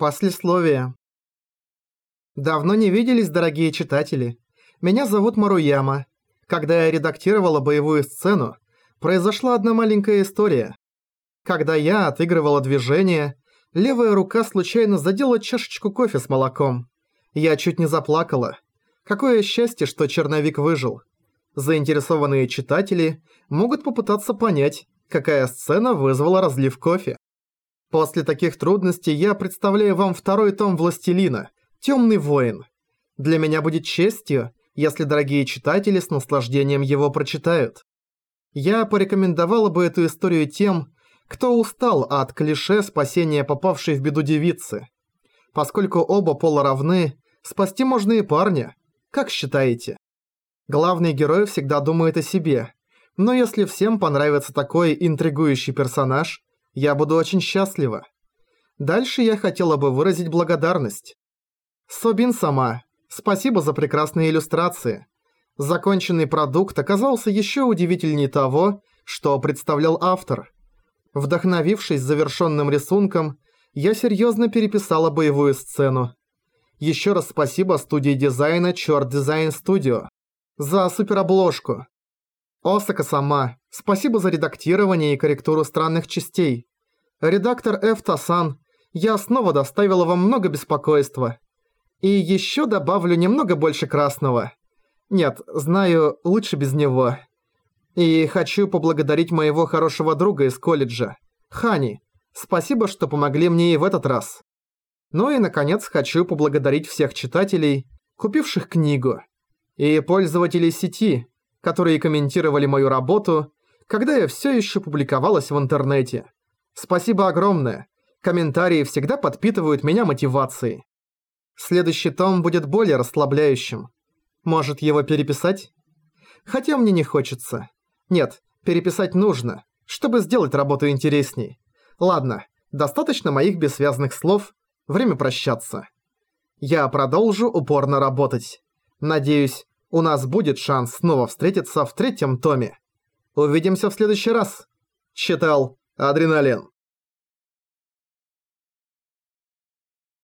Послесловие. Давно не виделись, дорогие читатели. Меня зовут Маруяма. Когда я редактировала боевую сцену, произошла одна маленькая история. Когда я отыгрывала движение, левая рука случайно задела чашечку кофе с молоком. Я чуть не заплакала. Какое счастье, что черновик выжил. Заинтересованные читатели могут попытаться понять, какая сцена вызвала разлив кофе. После таких трудностей я представляю вам второй том «Властелина» «Темный воин». Для меня будет честью, если дорогие читатели с наслаждением его прочитают. Я порекомендовала бы эту историю тем, кто устал от клише спасения попавшей в беду девицы. Поскольку оба пола равны, спасти можно и парня. Как считаете? Главный герой всегда думает о себе. Но если всем понравится такой интригующий персонаж, я буду очень счастлива. Дальше я хотела бы выразить благодарность. Собин сама, спасибо за прекрасные иллюстрации. Законченный продукт оказался еще удивительнее того, что представлял автор. Вдохновившись завершенным рисунком, я серьезно переписала боевую сцену. Еще раз спасибо студии дизайна Чёрт Дизайн Студио за суперобложку. Осака сама, спасибо за редактирование и корректуру странных частей. Редактор Ф. Тасан, я снова доставила вам много беспокойства. И еще добавлю немного больше красного. Нет, знаю, лучше без него. И хочу поблагодарить моего хорошего друга из колледжа, Хани. Спасибо, что помогли мне и в этот раз. Ну и, наконец, хочу поблагодарить всех читателей, купивших книгу, и пользователей сети, которые комментировали мою работу, когда я все еще публиковалась в интернете. Спасибо огромное. Комментарии всегда подпитывают меня мотивацией. Следующий том будет более расслабляющим. Может его переписать? Хотя мне не хочется. Нет, переписать нужно, чтобы сделать работу интересней. Ладно, достаточно моих бессвязных слов, время прощаться. Я продолжу упорно работать. Надеюсь, у нас будет шанс снова встретиться в третьем томе. Увидимся в следующий раз. Читал Адреналин.